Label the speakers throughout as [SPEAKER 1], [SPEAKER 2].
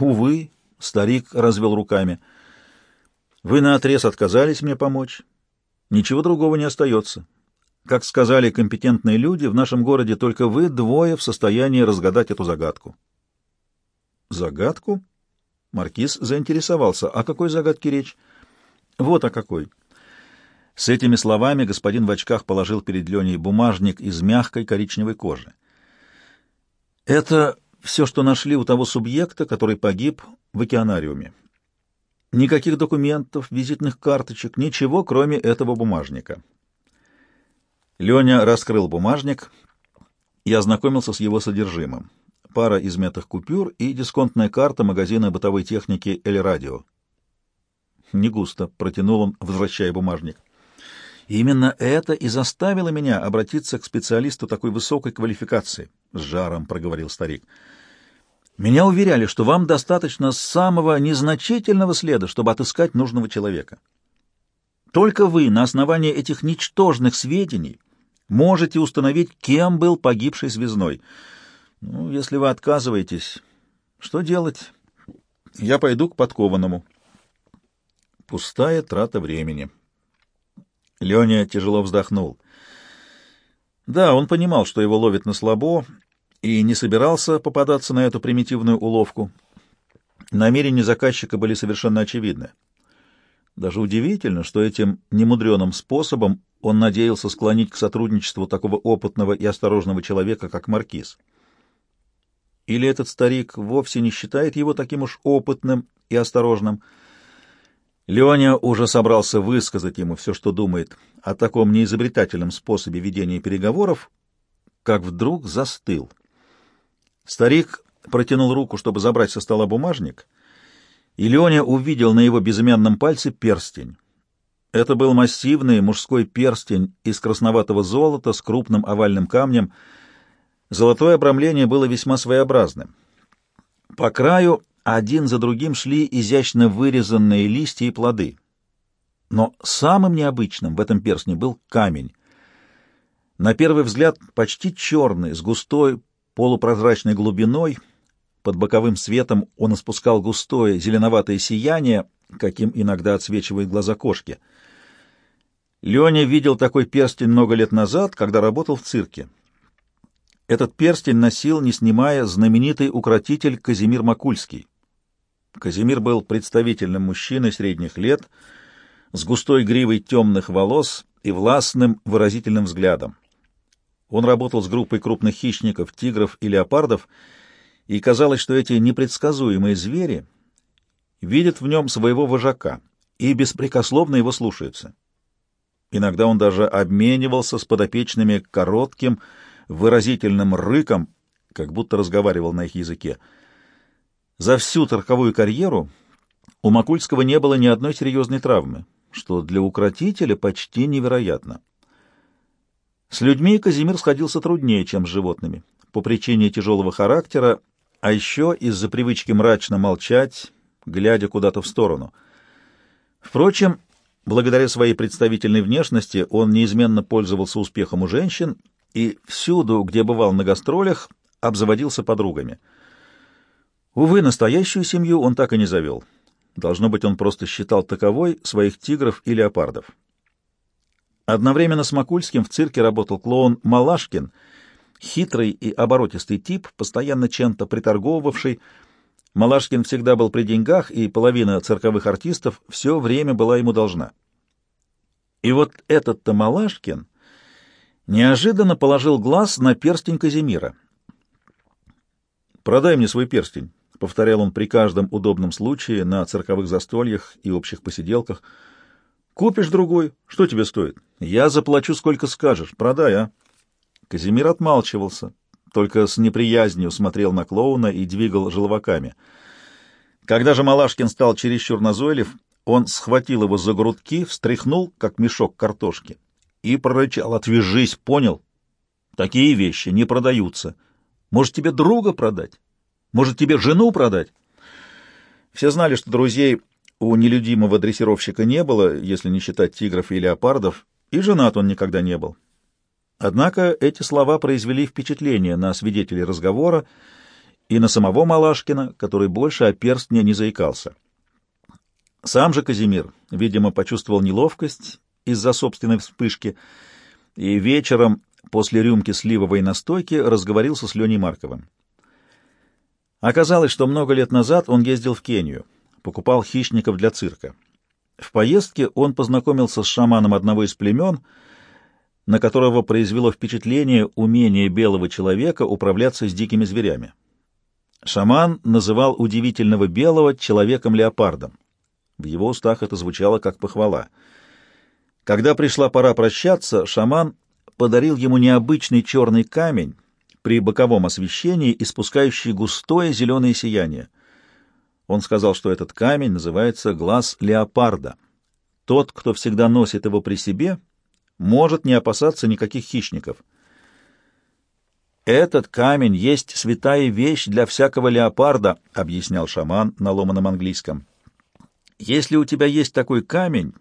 [SPEAKER 1] Увы, старик развел руками. Вы наотрез отказались мне помочь. Ничего другого не остается. Как сказали компетентные люди, в нашем городе только вы двое в состоянии разгадать эту загадку. Загадку? Маркиз заинтересовался. О какой загадке речь? Вот о какой. С этими словами господин в очках положил перед Леней бумажник из мягкой коричневой кожи. Это все, что нашли у того субъекта, который погиб в океанариуме. Никаких документов, визитных карточек, ничего, кроме этого бумажника. Леня раскрыл бумажник и ознакомился с его содержимым пара измятых купюр и дисконтная карта магазина бытовой техники «Эль Радио». «Не густо», — протянул он, возвращая бумажник. «Именно это и заставило меня обратиться к специалисту такой высокой квалификации», — с жаром проговорил старик. «Меня уверяли, что вам достаточно самого незначительного следа, чтобы отыскать нужного человека. Только вы на основании этих ничтожных сведений можете установить, кем был погибший связной». Ну, если вы отказываетесь, что делать? Я пойду к подкованному. Пустая трата времени. Леня тяжело вздохнул. Да, он понимал, что его ловят на слабо, и не собирался попадаться на эту примитивную уловку. Намерения заказчика были совершенно очевидны. Даже удивительно, что этим немудреным способом он надеялся склонить к сотрудничеству такого опытного и осторожного человека, как Маркиз. Или этот старик вовсе не считает его таким уж опытным и осторожным? Леня уже собрался высказать ему все, что думает о таком неизобретательном способе ведения переговоров, как вдруг застыл. Старик протянул руку, чтобы забрать со стола бумажник, и Леня увидел на его безымянном пальце перстень. Это был массивный мужской перстень из красноватого золота с крупным овальным камнем — Золотое обрамление было весьма своеобразным. По краю один за другим шли изящно вырезанные листья и плоды. Но самым необычным в этом перстне был камень. На первый взгляд почти черный, с густой полупрозрачной глубиной. Под боковым светом он испускал густое зеленоватое сияние, каким иногда отсвечивают глаза кошки. Леня видел такой перстень много лет назад, когда работал в цирке. Этот перстень носил, не снимая, знаменитый укротитель Казимир Макульский. Казимир был представительным мужчиной средних лет, с густой гривой темных волос и властным выразительным взглядом. Он работал с группой крупных хищников, тигров и леопардов, и казалось, что эти непредсказуемые звери видят в нем своего вожака и беспрекословно его слушаются. Иногда он даже обменивался с подопечными коротким, выразительным рыком, как будто разговаривал на их языке. За всю торговую карьеру у Макульского не было ни одной серьезной травмы, что для укротителя почти невероятно. С людьми Казимир сходился труднее, чем с животными, по причине тяжелого характера, а еще из-за привычки мрачно молчать, глядя куда-то в сторону. Впрочем, благодаря своей представительной внешности он неизменно пользовался успехом у женщин и всюду, где бывал на гастролях, обзаводился подругами. Увы, настоящую семью он так и не завел. Должно быть, он просто считал таковой своих тигров и леопардов. Одновременно с Макульским в цирке работал клоун Малашкин, хитрый и оборотистый тип, постоянно чем-то приторговывавший. Малашкин всегда был при деньгах, и половина цирковых артистов все время была ему должна. И вот этот-то Малашкин неожиданно положил глаз на перстень Казимира. «Продай мне свой перстень», — повторял он при каждом удобном случае на цирковых застольях и общих посиделках. «Купишь другой? Что тебе стоит? Я заплачу, сколько скажешь. Продай, а?» Казимир отмалчивался, только с неприязнью смотрел на клоуна и двигал желваками. Когда же Малашкин стал чересчур назойлив, он схватил его за грудки, встряхнул, как мешок картошки, и прорычал «Отвяжись, понял? Такие вещи не продаются. Может, тебе друга продать? Может, тебе жену продать?» Все знали, что друзей у нелюдимого дрессировщика не было, если не считать тигров и леопардов, и женат он никогда не был. Однако эти слова произвели впечатление на свидетелей разговора, и на самого Малашкина, который больше о перстне не заикался. Сам же Казимир, видимо, почувствовал неловкость из-за собственной вспышки, и вечером после рюмки сливовой настойки разговорился с Леней Марковым. Оказалось, что много лет назад он ездил в Кению, покупал хищников для цирка. В поездке он познакомился с шаманом одного из племен, на которого произвело впечатление умение белого человека управляться с дикими зверями. Шаман называл удивительного белого человеком-леопардом. В его устах это звучало как похвала. Когда пришла пора прощаться, шаман подарил ему необычный черный камень при боковом освещении, испускающий густое зеленое сияние. Он сказал, что этот камень называется глаз леопарда. Тот, кто всегда носит его при себе, может не опасаться никаких хищников. «Этот камень есть святая вещь для всякого леопарда», — объяснял шаман на ломаном английском. «Если у тебя есть такой камень,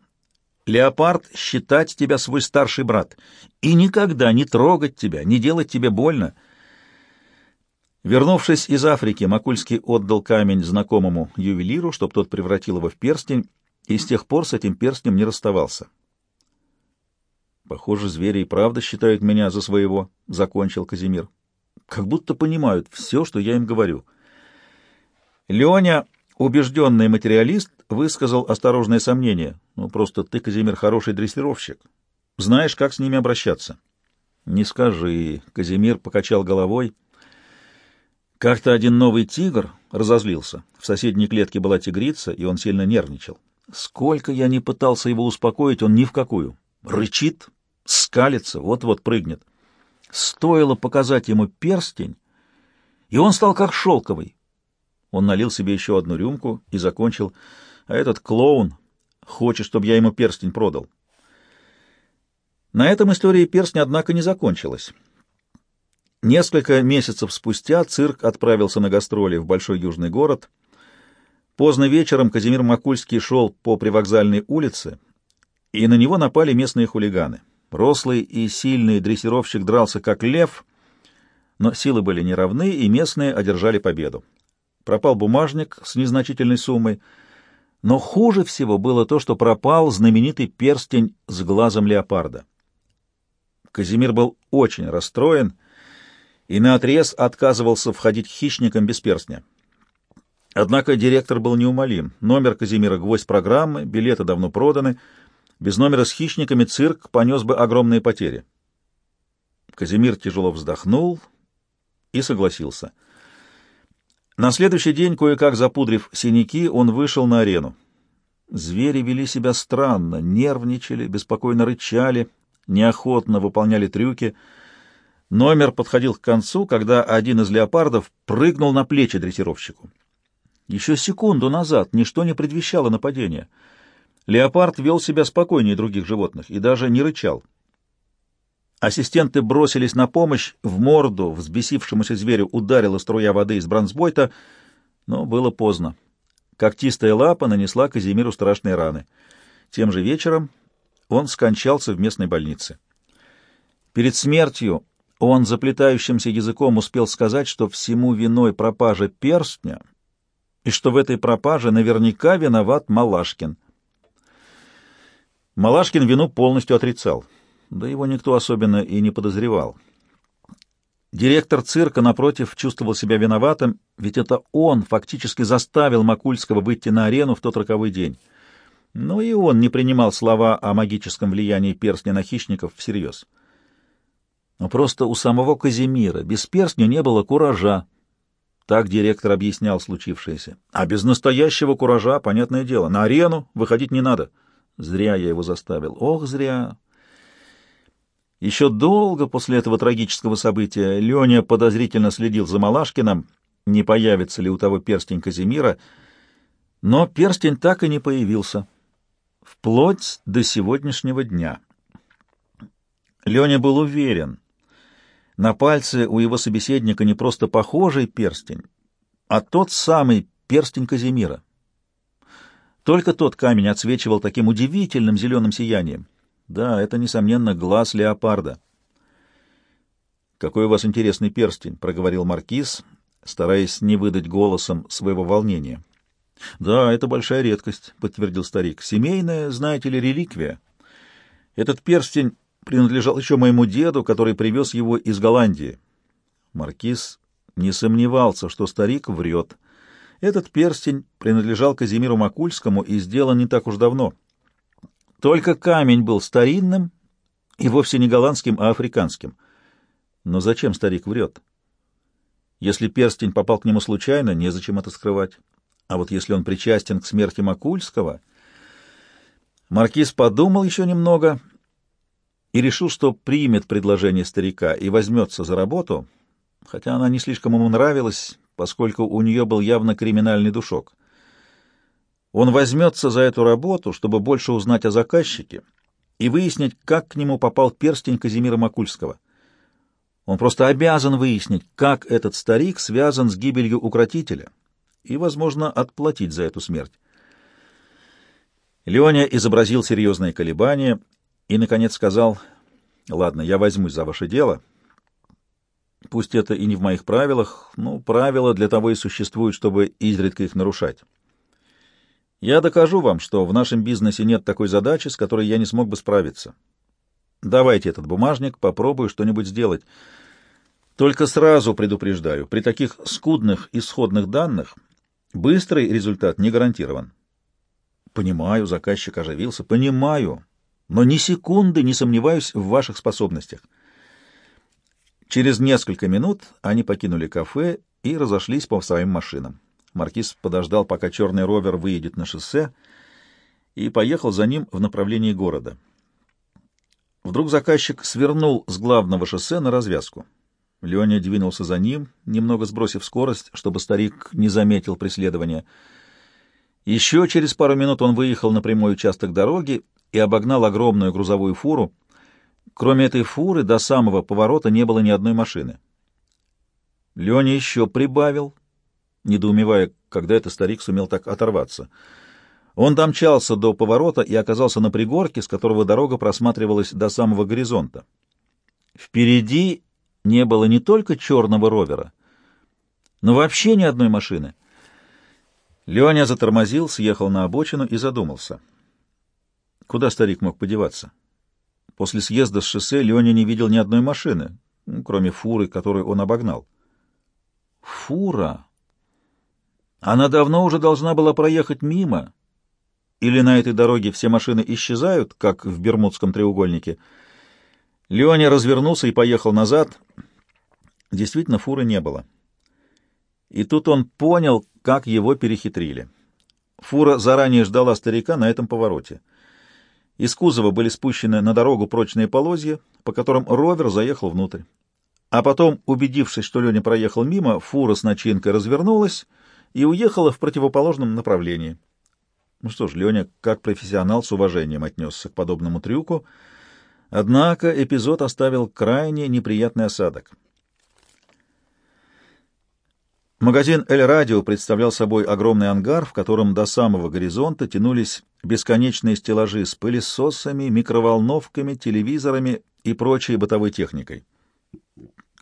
[SPEAKER 1] леопард считать тебя свой старший брат и никогда не трогать тебя, не делать тебе больно». Вернувшись из Африки, Макульский отдал камень знакомому ювелиру, чтобы тот превратил его в перстень, и с тех пор с этим перстнем не расставался. Похоже, звери и правда считают меня за своего, — закончил Казимир. Как будто понимают все, что я им говорю. Леня, убежденный материалист, высказал осторожное сомнение. Ну, просто ты, Казимир, хороший дрессировщик. Знаешь, как с ними обращаться. Не скажи. Казимир покачал головой. Как-то один новый тигр разозлился. В соседней клетке была тигрица, и он сильно нервничал. Сколько я не пытался его успокоить, он ни в какую. Рычит, скалится, вот-вот прыгнет. Стоило показать ему перстень, и он стал как шелковый. Он налил себе еще одну рюмку и закончил. А этот клоун хочет, чтобы я ему перстень продал. На этом история перстня, однако, не закончилась. Несколько месяцев спустя цирк отправился на гастроли в большой южный город. Поздно вечером Казимир Макульский шел по привокзальной улице, и на него напали местные хулиганы. Рослый и сильный дрессировщик дрался как лев, но силы были неравны, и местные одержали победу. Пропал бумажник с незначительной суммой, но хуже всего было то, что пропал знаменитый перстень с глазом леопарда. Казимир был очень расстроен и наотрез отказывался входить хищникам без перстня. Однако директор был неумолим. Номер Казимира — гвоздь программы, билеты давно проданы — без номера с хищниками цирк понес бы огромные потери. Казимир тяжело вздохнул и согласился. На следующий день, кое-как запудрив синяки, он вышел на арену. Звери вели себя странно, нервничали, беспокойно рычали, неохотно выполняли трюки. Номер подходил к концу, когда один из леопардов прыгнул на плечи дрессировщику. Еще секунду назад ничто не предвещало нападения — Леопард вел себя спокойнее других животных и даже не рычал. Ассистенты бросились на помощь, в морду взбесившемуся зверю ударила струя воды из бронзбойта, но было поздно. Когтистая лапа нанесла Казимиру страшные раны. Тем же вечером он скончался в местной больнице. Перед смертью он заплетающимся языком успел сказать, что всему виной пропажа перстня, и что в этой пропаже наверняка виноват Малашкин — Малашкин вину полностью отрицал, да его никто особенно и не подозревал. Директор цирка, напротив, чувствовал себя виноватым, ведь это он фактически заставил Макульского выйти на арену в тот роковой день. Но и он не принимал слова о магическом влиянии перстня на хищников всерьез. Но просто у самого Казимира без перстня не было куража. Так директор объяснял случившееся. А без настоящего куража, понятное дело, на арену выходить не надо — Зря я его заставил. Ох, зря. Еще долго после этого трагического события Леня подозрительно следил за Малашкиным, не появится ли у того перстень Казимира, но перстень так и не появился. Вплоть до сегодняшнего дня. Леня был уверен. На пальце у его собеседника не просто похожий перстень, а тот самый перстень Казимира. Только тот камень отсвечивал таким удивительным зеленым сиянием. Да, это, несомненно, глаз леопарда. «Какой у вас интересный перстень», — проговорил маркиз, стараясь не выдать голосом своего волнения. — Да, это большая редкость, — подтвердил старик. — Семейная, знаете ли, реликвия. Этот перстень принадлежал еще моему деду, который привез его из Голландии. Маркиз не сомневался, что старик врет. Этот перстень принадлежал Казимиру Макульскому и сделан не так уж давно. Только камень был старинным и вовсе не голландским, а африканским. Но зачем старик врет? Если перстень попал к нему случайно, незачем это скрывать. А вот если он причастен к смерти Макульского... Маркиз подумал еще немного и решил, что примет предложение старика и возьмется за работу, хотя она не слишком ему нравилась, поскольку у нее был явно криминальный душок. Он возьмется за эту работу, чтобы больше узнать о заказчике и выяснить, как к нему попал перстень Казимира Макульского. Он просто обязан выяснить, как этот старик связан с гибелью укротителя и, возможно, отплатить за эту смерть. Леоня изобразил серьезные колебания и, наконец, сказал, «Ладно, я возьмусь за ваше дело». Пусть это и не в моих правилах, но правила для того и существуют, чтобы изредка их нарушать. Я докажу вам, что в нашем бизнесе нет такой задачи, с которой я не смог бы справиться. Давайте этот бумажник, попробую что-нибудь сделать. Только сразу предупреждаю, при таких скудных исходных данных быстрый результат не гарантирован. Понимаю, заказчик оживился, понимаю, но ни секунды не сомневаюсь в ваших способностях. Через несколько минут они покинули кафе и разошлись по своим машинам. Маркиз подождал, пока черный ровер выедет на шоссе, и поехал за ним в направлении города. Вдруг заказчик свернул с главного шоссе на развязку. Леня двинулся за ним, немного сбросив скорость, чтобы старик не заметил преследования. Еще через пару минут он выехал на прямой участок дороги и обогнал огромную грузовую фуру — Кроме этой фуры, до самого поворота не было ни одной машины. Леня еще прибавил, недоумевая, когда этот старик сумел так оторваться. Он домчался до поворота и оказался на пригорке, с которого дорога просматривалась до самого горизонта. Впереди не было не только черного ровера, но вообще ни одной машины. Леня затормозил, съехал на обочину и задумался. Куда старик мог подеваться? После съезда с шоссе Леня не видел ни одной машины, ну, кроме фуры, которую он обогнал. Фура? Она давно уже должна была проехать мимо. Или на этой дороге все машины исчезают, как в Бермудском треугольнике? Леня развернулся и поехал назад. Действительно, фуры не было. И тут он понял, как его перехитрили. Фура заранее ждала старика на этом повороте. Из кузова были спущены на дорогу прочные полозья, по которым ровер заехал внутрь. А потом, убедившись, что Леня проехал мимо, фура с начинкой развернулась и уехала в противоположном направлении. Ну что ж, Леня, как профессионал, с уважением отнесся к подобному трюку, однако эпизод оставил крайне неприятный осадок. Магазин «Эль Радио» представлял собой огромный ангар, в котором до самого горизонта тянулись бесконечные стеллажи с пылесосами, микроволновками, телевизорами и прочей бытовой техникой.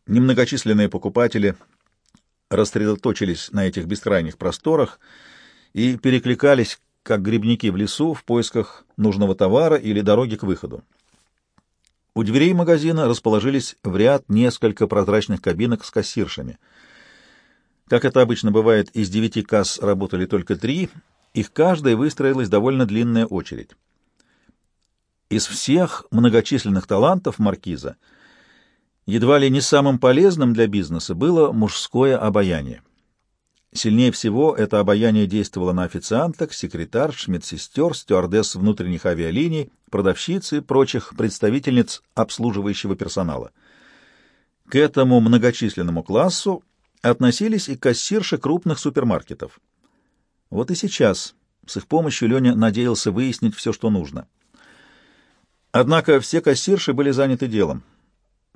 [SPEAKER 1] Немногочисленные покупатели рассредоточились на этих бескрайних просторах и перекликались, как грибники в лесу, в поисках нужного товара или дороги к выходу. У дверей магазина расположились в ряд несколько прозрачных кабинок с кассиршами — как это обычно бывает, из девяти касс работали только три, их каждой выстроилась довольно длинная очередь. Из всех многочисленных талантов маркиза едва ли не самым полезным для бизнеса было мужское обаяние. Сильнее всего это обаяние действовало на официанток, секретарш, медсестер, стюардесс внутренних авиалиний, продавщиц и прочих представительниц обслуживающего персонала. К этому многочисленному классу относились и кассирши крупных супермаркетов. Вот и сейчас с их помощью Леня надеялся выяснить все, что нужно. Однако все кассирши были заняты делом.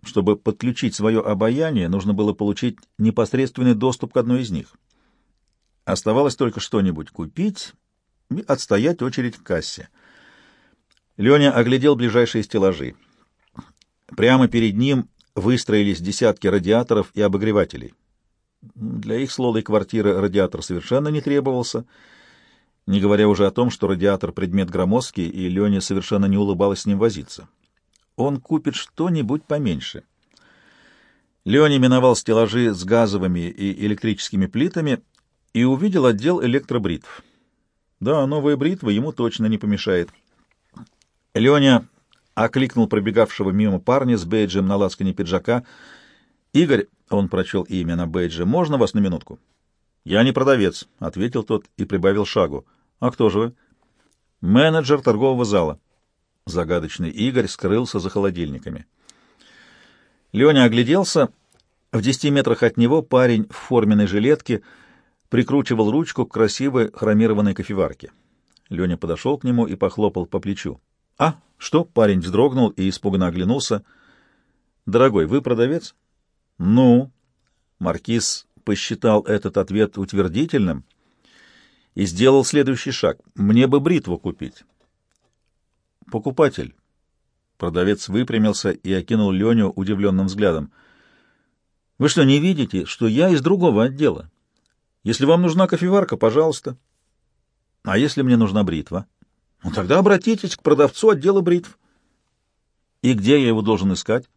[SPEAKER 1] Чтобы подключить свое обаяние, нужно было получить непосредственный доступ к одной из них. Оставалось только что-нибудь купить и отстоять очередь к кассе. Леня оглядел ближайшие стеллажи. Прямо перед ним выстроились десятки радиаторов и обогревателей. Для их слолой квартиры радиатор совершенно не требовался, не говоря уже о том, что радиатор — предмет громоздкий, и Лене совершенно не улыбалась с ним возиться. Он купит что-нибудь поменьше. Леня миновал стеллажи с газовыми и электрическими плитами и увидел отдел электробритв. Да, новая бритва ему точно не помешает. Леня окликнул пробегавшего мимо парня с бейджем на лацкане пиджака. «Игорь», — он прочел имя на бейдже, — «можно вас на минутку?» «Я не продавец», — ответил тот и прибавил шагу. «А кто же вы?» «Менеджер торгового зала». Загадочный Игорь скрылся за холодильниками. Леня огляделся. В десяти метрах от него парень в форменной жилетке прикручивал ручку к красивой хромированной кофеварке. Леня подошел к нему и похлопал по плечу. «А, что?» — парень вздрогнул и испуганно оглянулся. «Дорогой, вы продавец?» «Ну?» Маркиз посчитал этот ответ утвердительным и сделал следующий шаг. «Мне бы бритву купить». «Покупатель». Продавец выпрямился и окинул Леню удивленным взглядом. «Вы что, не видите, что я из другого отдела? Если вам нужна кофеварка, пожалуйста. А если мне нужна бритва?» Ну, тогда обратитесь к продавцу отдела бритв. И где я его должен искать?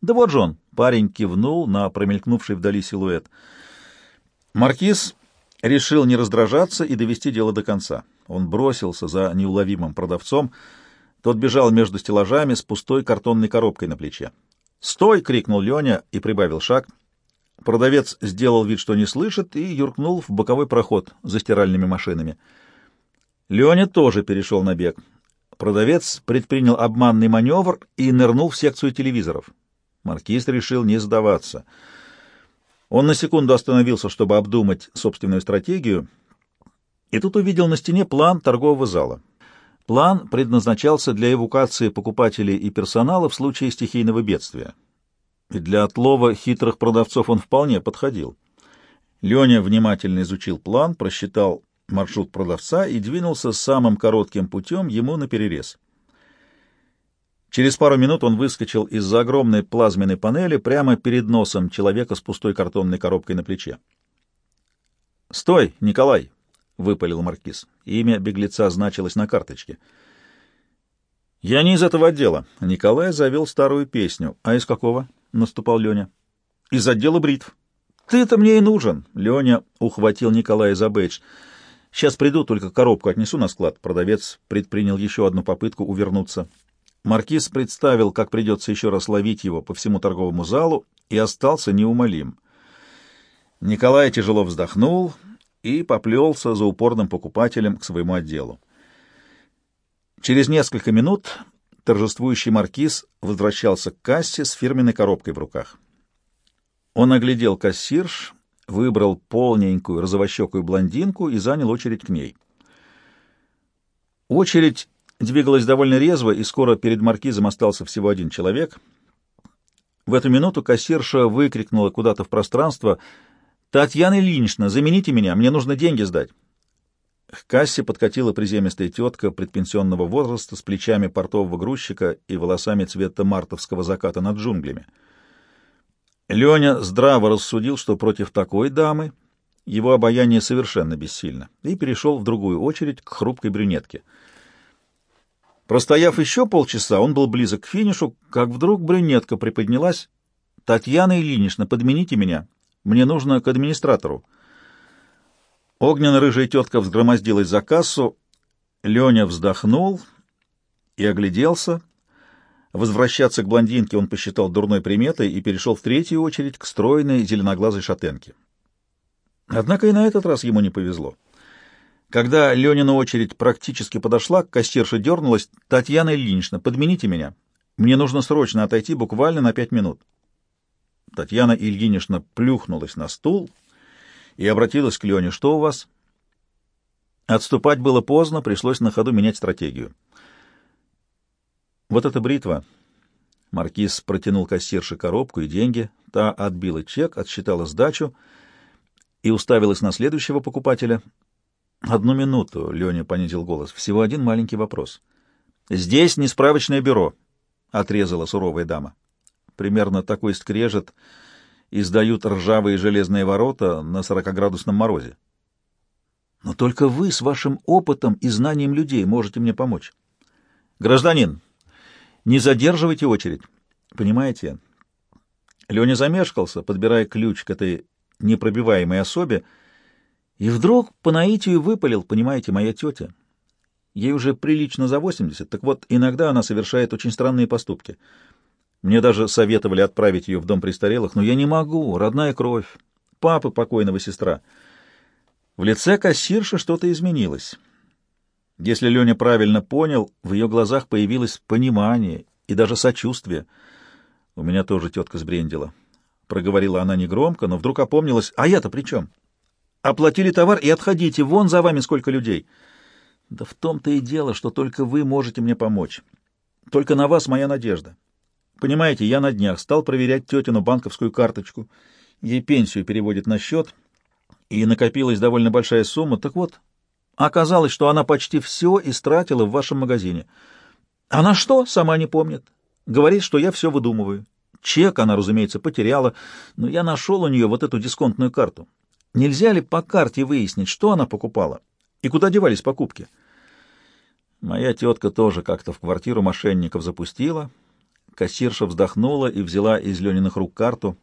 [SPEAKER 1] Да вот же он. Парень кивнул на промелькнувший вдали силуэт. Маркиз решил не раздражаться и довести дело до конца. Он бросился за неуловимым продавцом. Тот бежал между стеллажами с пустой картонной коробкой на плече. «Стой!» — крикнул Леня и прибавил шаг. Продавец сделал вид, что не слышит, и юркнул в боковой проход за стиральными машинами. Леня тоже перешел на бег. Продавец предпринял обманный маневр и нырнул в секцию телевизоров. Маркиз решил не сдаваться. Он на секунду остановился, чтобы обдумать собственную стратегию, и тут увидел на стене план торгового зала. План предназначался для эвакуации покупателей и персонала в случае стихийного бедствия. И для отлова хитрых продавцов он вполне подходил. Леня внимательно изучил план, просчитал маршрут продавца и двинулся самым коротким путем ему на перерез. Через пару минут он выскочил из-за огромной плазменной панели прямо перед носом человека с пустой картонной коробкой на плече. «Стой, Николай!» — выпалил маркиз. Имя беглеца значилось на карточке. «Я не из этого отдела». Николай завел старую песню. «А из какого?» — наступал Леня. «Из отдела бритв». «Ты-то мне и нужен!» — Леня ухватил Николая за бейдж. Сейчас приду, только коробку отнесу на склад. Продавец предпринял еще одну попытку увернуться. Маркиз представил, как придется еще раз ловить его по всему торговому залу, и остался неумолим. Николай тяжело вздохнул и поплелся за упорным покупателем к своему отделу. Через несколько минут торжествующий маркиз возвращался к кассе с фирменной коробкой в руках. Он оглядел кассирш выбрал полненькую розовощекую блондинку и занял очередь к ней. Очередь двигалась довольно резво, и скоро перед маркизом остался всего один человек. В эту минуту кассирша выкрикнула куда-то в пространство «Татьяна Ильинична, замените меня, мне нужно деньги сдать». К кассе подкатила приземистая тетка предпенсионного возраста с плечами портового грузчика и волосами цвета мартовского заката над джунглями. Леня здраво рассудил, что против такой дамы его обаяние совершенно бессильно, и перешел в другую очередь к хрупкой брюнетке. Простояв еще полчаса, он был близок к финишу, как вдруг брюнетка приподнялась. «Татьяна Ильинична, подмените меня. Мне нужно к администратору». Огненно-рыжая тетка взгромоздилась за кассу. Леня вздохнул и огляделся — Возвращаться к блондинке он посчитал дурной приметой и перешел в третью очередь к стройной зеленоглазой шатенке. Однако и на этот раз ему не повезло. Когда Ленина очередь практически подошла, кассирша дернулась. «Татьяна Ильинична, подмените меня. Мне нужно срочно отойти буквально на пять минут». Татьяна Ильинична плюхнулась на стул и обратилась к Лене. «Что у вас?» Отступать было поздно, пришлось на ходу менять стратегию. Вот эта бритва. Маркиз протянул кассирше коробку и деньги. Та отбила чек, отсчитала сдачу и уставилась на следующего покупателя. «Одну минуту», — Леня понизил голос. «Всего один маленький вопрос». «Здесь не справочное бюро», — отрезала суровая дама. Примерно такой скрежет издают ржавые железные ворота на сорокоградусном морозе. Но только вы с вашим опытом и знанием людей можете мне помочь. Гражданин, не задерживайте очередь. Понимаете? Леня замешкался, подбирая ключ к этой непробиваемой особе, и вдруг по наитию выпалил, понимаете, моя тетя. Ей уже прилично за 80, так вот, иногда она совершает очень странные поступки. Мне даже советовали отправить ее в дом престарелых, но я не могу, родная кровь, папа покойного сестра. В лице кассирши что-то изменилось. Если Леня правильно понял, в ее глазах появилось понимание и даже сочувствие. У меня тоже тетка сбрендила. Проговорила она негромко, но вдруг опомнилась. А я-то при чем? Оплатили товар и отходите, вон за вами сколько людей. Да в том-то и дело, что только вы можете мне помочь. Только на вас моя надежда. Понимаете, я на днях стал проверять тетину банковскую карточку. Ей пенсию переводит на счет, и накопилась довольно большая сумма. Так вот, оказалось, что она почти все истратила в вашем магазине. Она что, сама не помнит. Говорит, что я все выдумываю. Чек она, разумеется, потеряла, но я нашел у нее вот эту дисконтную карту. Нельзя ли по карте выяснить, что она покупала и куда девались покупки? Моя тетка тоже как-то в квартиру мошенников запустила. Кассирша вздохнула и взяла из Лениных рук карту.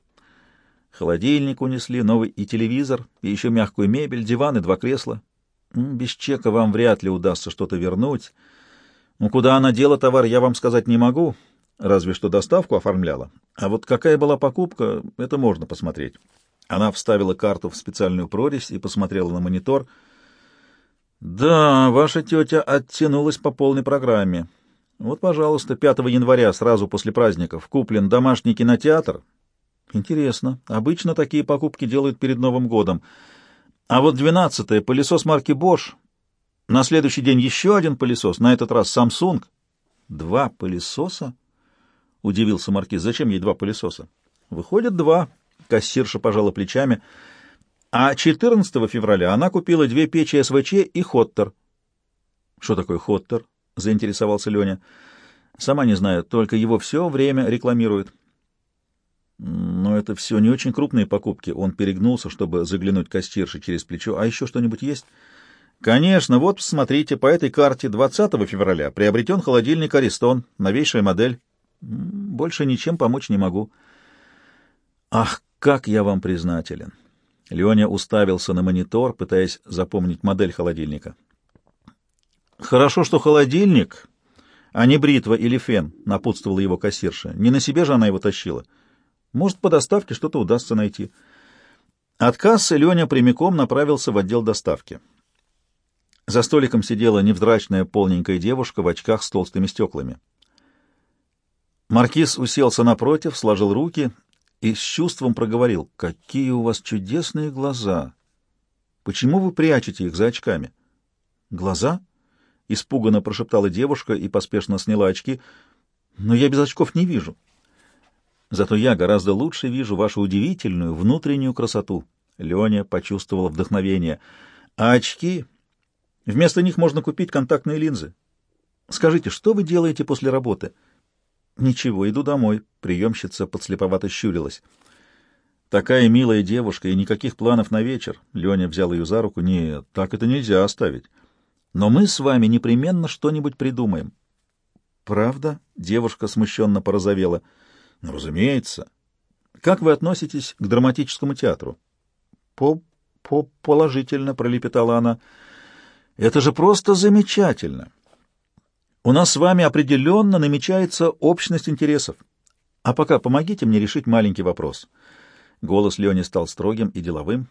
[SPEAKER 1] Холодильник унесли, новый и телевизор, и еще мягкую мебель, диван и два кресла. Без чека вам вряд ли удастся что-то вернуть. Ну, куда она дела товар, я вам сказать не могу, разве что доставку оформляла. А вот какая была покупка, это можно посмотреть. Она вставила карту в специальную прорезь и посмотрела на монитор. «Да, ваша тетя оттянулась по полной программе. Вот, пожалуйста, 5 января, сразу после праздников, куплен домашний кинотеатр. Интересно. Обычно такие покупки делают перед Новым годом. А вот 12-е — пылесос марки Bosch. На следующий день еще один пылесос, на этот раз Samsung. Два пылесоса? — удивился маркиз. Зачем ей два пылесоса? Выходит, два. Кассирша пожала плечами. А 14 февраля она купила две печи СВЧ и Хоттер. Что такое Хоттер? — заинтересовался Леня. Сама не знаю, только его все время рекламируют. Но это все не очень крупные покупки. Он перегнулся, чтобы заглянуть кассирше через плечо. А еще что-нибудь есть? Конечно, вот посмотрите, по этой карте 20 февраля приобретен холодильник Аристон, новейшая модель. Больше ничем помочь не могу. Ах, как я вам признателен. Леня уставился на монитор, пытаясь запомнить модель холодильника. Хорошо, что холодильник, а не бритва или фен, напутствовала его кассирша. Не на себе же она его тащила. Может, по доставке что-то удастся найти. От кассы Леня прямиком направился в отдел доставки. За столиком сидела невзрачная полненькая девушка в очках с толстыми стеклами. Маркиз уселся напротив, сложил руки и с чувством проговорил. «Какие у вас чудесные глаза! Почему вы прячете их за очками?» «Глаза?» — испуганно прошептала девушка и поспешно сняла очки. «Но я без очков не вижу». Зато я гораздо лучше вижу вашу удивительную внутреннюю красоту. Леня почувствовал вдохновение. А очки? Вместо них можно купить контактные линзы. Скажите, что вы делаете после работы? Ничего, иду домой. Приемщица подслеповато щурилась. Такая милая девушка и никаких планов на вечер. Леня взял ее за руку. Нет, так это нельзя оставить. Но мы с вами непременно что-нибудь придумаем. Правда? Девушка смущенно порозовела. — ну, разумеется. Как вы относитесь к драматическому театру? По, по положительно, пролепетала она. Это же просто замечательно. У нас с вами определенно намечается общность интересов. А пока помогите мне решить маленький вопрос. Голос Лени стал строгим и деловым.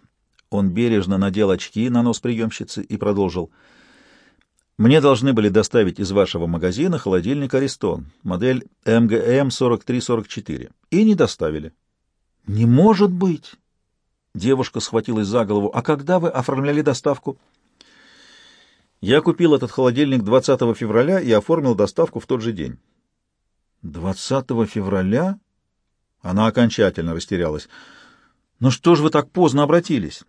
[SPEAKER 1] Он бережно надел очки на нос приемщицы и продолжил — мне должны были доставить из вашего магазина холодильник «Аристон», модель МГМ-4344, и не доставили. — Не может быть! Девушка схватилась за голову. — А когда вы оформляли доставку? — Я купил этот холодильник 20 февраля и оформил доставку в тот же день. — 20 февраля? Она окончательно растерялась. — Ну что ж вы так поздно обратились?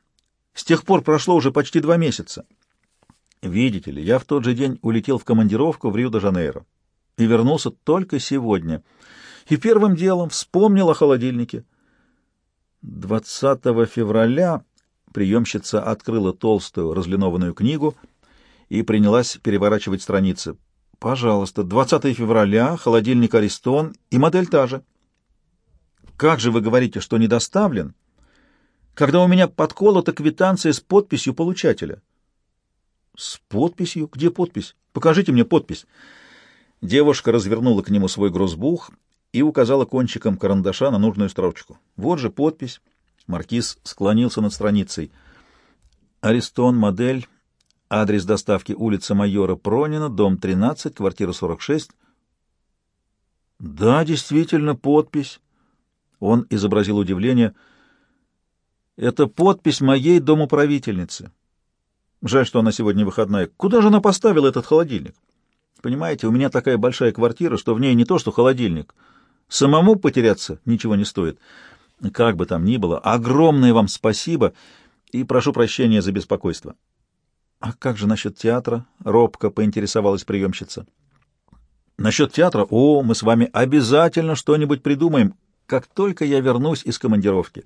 [SPEAKER 1] С тех пор прошло уже почти два месяца. — Видите ли, я в тот же день улетел в командировку в Рио-де-Жанейро и вернулся только сегодня. И первым делом вспомнил о холодильнике. 20 февраля приемщица открыла толстую разлинованную книгу и принялась переворачивать страницы. Пожалуйста, 20 февраля, холодильник Аристон и модель та же. Как же вы говорите, что не доставлен, когда у меня подколота квитанция с подписью получателя? С подписью? Где подпись? Покажите мне подпись. Девушка развернула к нему свой грузбух и указала кончиком карандаша на нужную строчку. Вот же подпись. Маркиз склонился над страницей. Аристон, модель, адрес доставки улица майора Пронина, дом 13, квартира 46. Да, действительно, подпись. Он изобразил удивление. Это подпись моей домоправительницы. Жаль, что она сегодня выходная. Куда же она поставила этот холодильник? Понимаете, у меня такая большая квартира, что в ней не то что холодильник. Самому потеряться ничего не стоит. Как бы там ни было, огромное вам спасибо и прошу прощения за беспокойство. — А как же насчет театра? — робко поинтересовалась приемщица. — Насчет театра? О, мы с вами обязательно что-нибудь придумаем, как только я вернусь из командировки.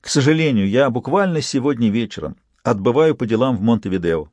[SPEAKER 1] К сожалению, я буквально сегодня вечером отбываю по делам в Монтевидео.